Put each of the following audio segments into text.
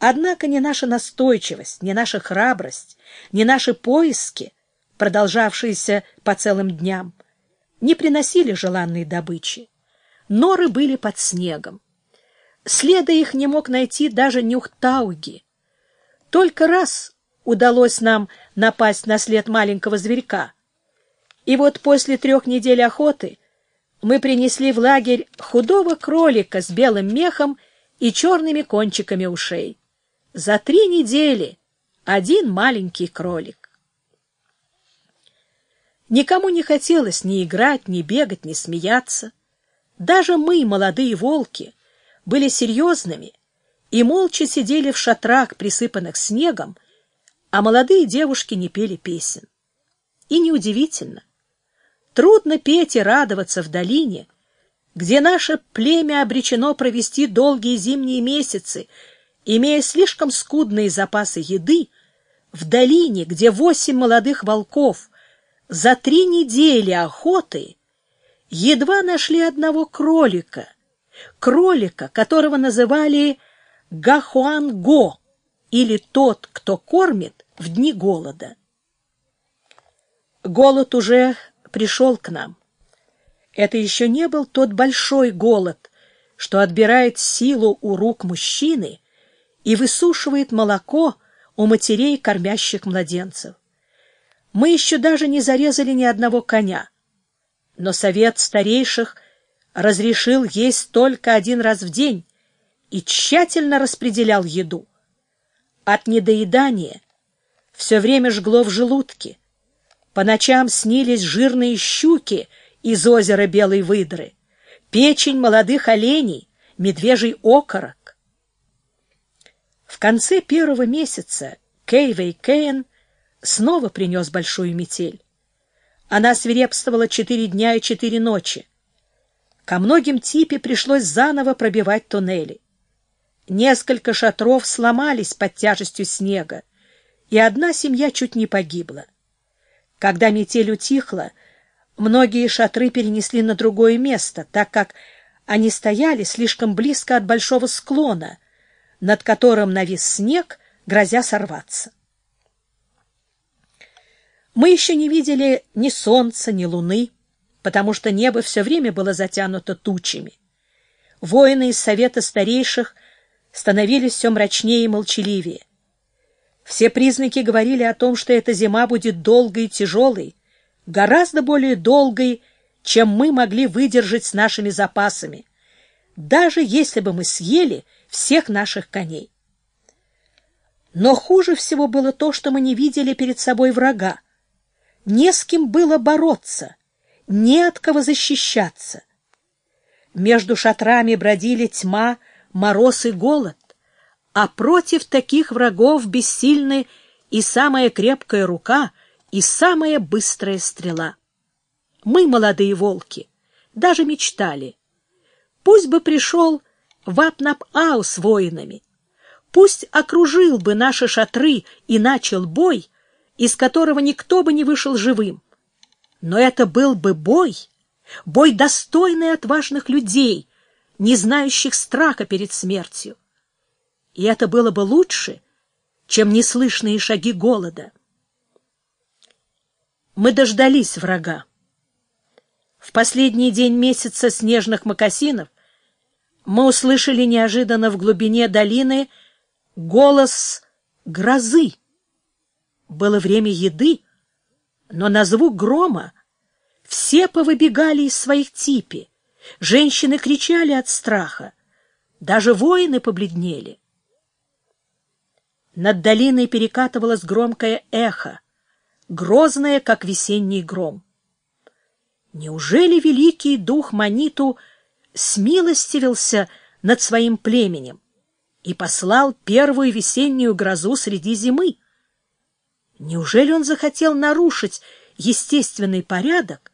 Однако ни наша настойчивость, ни наша храбрость, ни наши поиски, продолжавшиеся по целым дням, не приносили желанной добычи. Норы были под снегом. Следа их не мог найти даже Нюхтауги. Только раз удалось нам напасть на след маленького зверька. И вот после трех недель охоты мы принесли в лагерь худого кролика с белым мехом и черными кончиками ушей. За три недели один маленький кролик. Никому не хотелось ни играть, ни бегать, ни смеяться. Даже мы, молодые волки, были серьезными и молча сидели в шатрах, присыпанных снегом, а молодые девушки не пели песен. И неудивительно. Трудно петь и радоваться в долине, где наше племя обречено провести долгие зимние месяцы, имея слишком скудные запасы еды, в долине, где восемь молодых волков за три недели охоты едва нашли одного кролика, кролика, которого называли Гахуанго, или тот, кто кормит в дни голода. Голод уже пришел к нам. Это еще не был тот большой голод, что отбирает силу у рук мужчины и высушивает молоко у матерей, кормящих младенцев. Мы еще даже не зарезали ни одного коня. Но совет старейших разрешил есть только один раз в день и тщательно распределял еду. От недоедания все время жгло в желудке. По ночам снились жирные щуки из озера Белой Выдры, печень молодых оленей, медвежий окорок. В конце первого месяца Кейвей Кейн снова принес большую метель. Она свирепствовала четыре дня и четыре ночи. Ко многим типе пришлось заново пробивать туннели. Несколько шатров сломались под тяжестью снега, и одна семья чуть не погибла. Когда метель утихла, многие шатры перенесли на другое место, так как они стояли слишком близко от большого склона, над которым навис снег, грозя сорваться. Мы еще не видели ни солнца, ни луны, потому что небо все время было затянуто тучами. Воины из совета старейших становились все мрачнее и молчаливее. Все признаки говорили о том, что эта зима будет долгой и тяжелой, гораздо более долгой, чем мы могли выдержать с нашими запасами, даже если бы мы съели всех наших коней. Но хуже всего было то, что мы не видели перед собой врага, не с кем было бороться, не от кого защищаться. Между шатрами бродили тьма, мороз и голод, а против таких врагов бессильны и самая крепкая рука, и самая быстрая стрела. Мы, молодые волки, даже мечтали. Пусть бы пришел Вапнап-Ау с воинами, пусть окружил бы наши шатры и начал бой, из которого никто бы не вышел живым. Но это был бы бой, бой достойный отважных людей, не знающих страха перед смертью. И это было бы лучше, чем неслышные шаги голода. Мы дождались врага. В последний день месяца снежных мокасинов мы услышали неожиданно в глубине долины голос грозы. Было время еды, но на звук грома все повыбегали из своих типи. Женщины кричали от страха. Даже воины побледнели. Над долиной перекатывалось громкое эхо, грозное, как весенний гром. Неужели великий дух Маниту смилостивился над своим племенем и послал первую весеннюю грозу среди зимы? Неужели он захотел нарушить естественный порядок,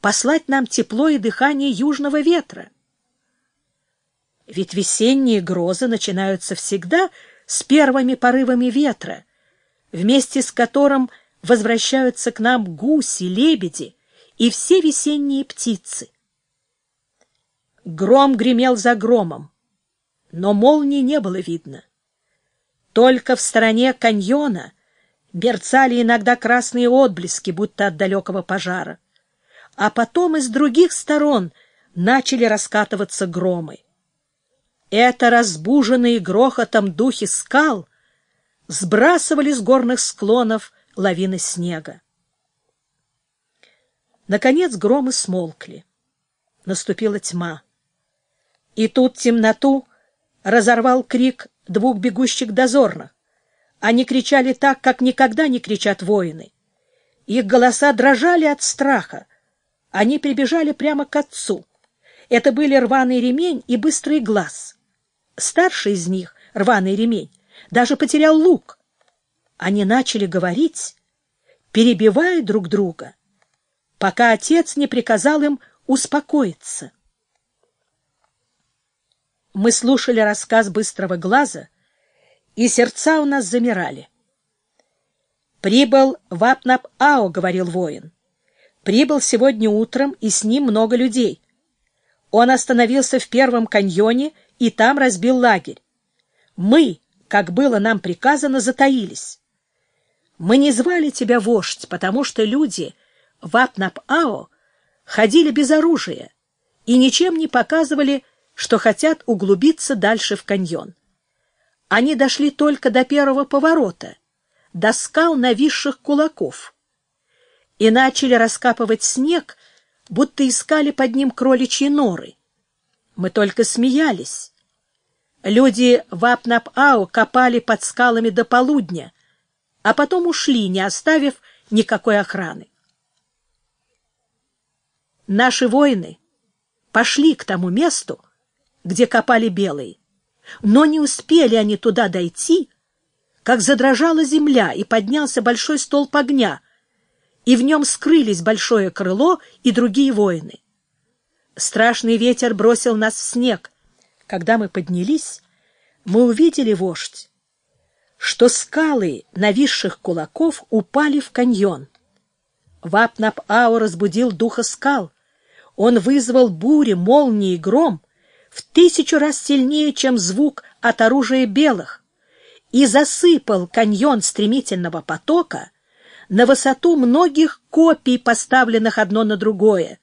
послать нам тепло и дыхание южного ветра? Ведь весенние грозы начинаются всегда с первыми порывами ветра, вместе с которым возвращаются к нам гуси, лебеди и все весенние птицы. Гром гремел за громом, но молнии не было видно. Только в стороне каньона мерцали иногда красные отблески, будто от далекого пожара. А потом из других сторон начали раскатываться громы. Это разбуженные грохотом духи скал сбрасывали с горных склонов лавины снега. Наконец громы смолкли. Наступила тьма. И тут темноту разорвал крик двух бегущих дозорных. Они кричали так, как никогда не кричат воины. Их голоса дрожали от страха. Они прибежали прямо к отцу. Это были рваный ремень и быстрый глаз. Старший из них, рваный ремень, даже потерял лук. Они начали говорить, перебивая друг друга, пока отец не приказал им успокоиться. Мы слушали рассказ быстрого глаза, и сердца у нас замирали. «Прибыл Вапнап-Ао», — говорил воин. «Прибыл сегодня утром, и с ним много людей. Он остановился в первом каньоне и там разбил лагерь. Мы, как было нам приказано, затаились. Мы не звали тебя вождь, потому что люди Вапнап-Ао ходили без оружия и ничем не показывали, что хотят углубиться дальше в каньон. Они дошли только до первого поворота, до скал нависших кулаков, и начали раскапывать снег, будто искали под ним кроличьи норы. Мы только смеялись. Люди в Апнап-Ау копали под скалами до полудня, а потом ушли, не оставив никакой охраны. Наши воины пошли к тому месту, где копали белые. Но не успели они туда дойти, как задрожала земля и поднялся большой столб огня, и в нем скрылись большое крыло и другие воины. Страшный ветер бросил нас в снег. Когда мы поднялись, мы увидели, вождь, что скалы нависших кулаков упали в каньон. Вапнап-Ау разбудил духа скал. Он вызвал бури, молнии и гром, в тысячу раз сильнее, чем звук от оружия белых, и засыпал каньон стремительного потока на высоту многих копий, поставленных одно на другое,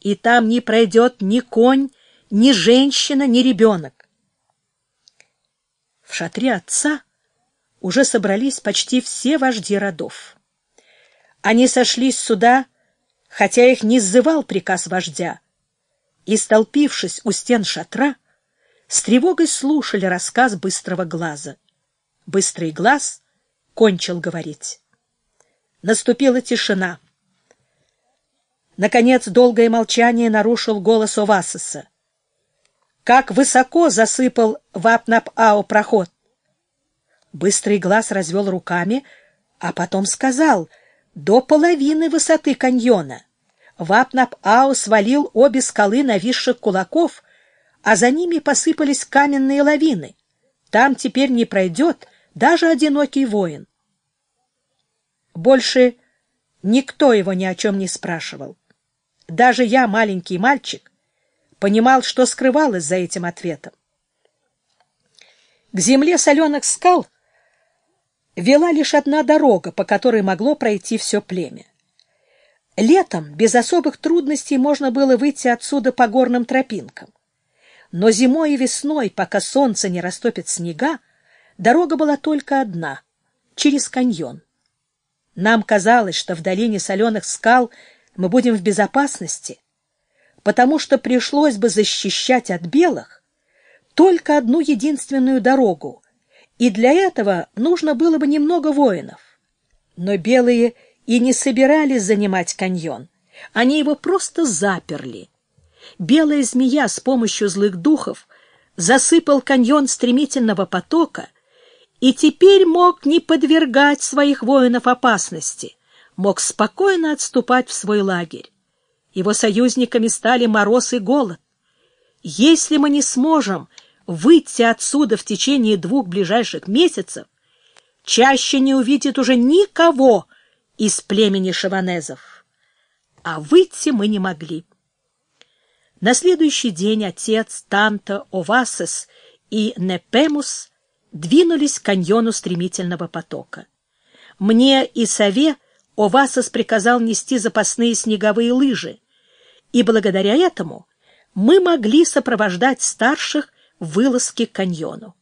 и там не пройдет ни конь, ни женщина, ни ребенок. В шатре отца уже собрались почти все вожди родов. Они сошлись сюда, хотя их не сзывал приказ вождя, и, столпившись у стен шатра, с тревогой слушали рассказ быстрого глаза. Быстрый глаз кончил говорить. Наступила тишина. Наконец долгое молчание нарушил голос Овасиса. Как высоко засыпал Вапнап-Ау проход! Быстрый глаз развел руками, а потом сказал — до половины высоты каньона. Вапнап-Ау свалил обе скалы нависших кулаков, а за ними посыпались каменные лавины. Там теперь не пройдет даже одинокий воин. Больше никто его ни о чем не спрашивал. Даже я, маленький мальчик, понимал, что скрывалось за этим ответом. К земле соленых скал вела лишь одна дорога, по которой могло пройти все племя. Летом без особых трудностей можно было выйти отсюда по горным тропинкам. Но зимой и весной, пока солнце не растопит снега, дорога была только одна — через каньон. Нам казалось, что в долине соленых скал мы будем в безопасности, потому что пришлось бы защищать от белых только одну единственную дорогу, и для этого нужно было бы немного воинов. Но белые и не собирались занимать каньон. Они его просто заперли. Белая змея с помощью злых духов засыпал каньон стремительного потока и теперь мог не подвергать своих воинов опасности, мог спокойно отступать в свой лагерь. Его союзниками стали мороз и голод. Если мы не сможем выйти отсюда в течение двух ближайших месяцев, чаще не увидит уже никого, из племени шаванезов. А выйти мы не могли. На следующий день отец, Танта, Овасес и Непемус двинулись к каньону стремительного потока. Мне и Сове Овасос приказал нести запасные снеговые лыжи, и благодаря этому мы могли сопровождать старших в вылазке к каньону.